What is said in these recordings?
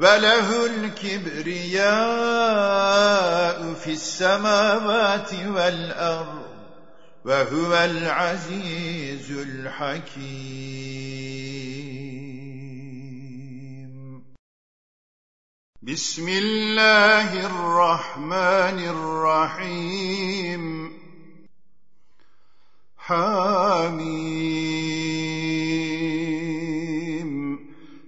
وله الكبرياء في السماوات والأرض وهو العزيز الحكيم. بسم الله الرحمن الرحيم. حميم.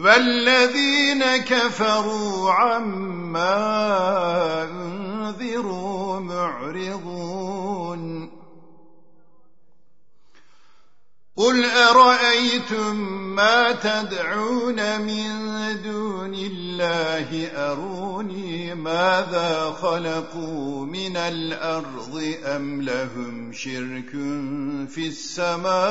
والذين كفروا عما أنذروا معرضون. قل أرأيتم ما تدعون من دون الله؟ أروني ماذا خلقوا من الأرض أم لهم شرك في السماوات؟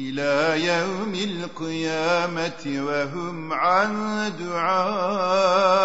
إلى يوم القيامة وهم عن دعائهم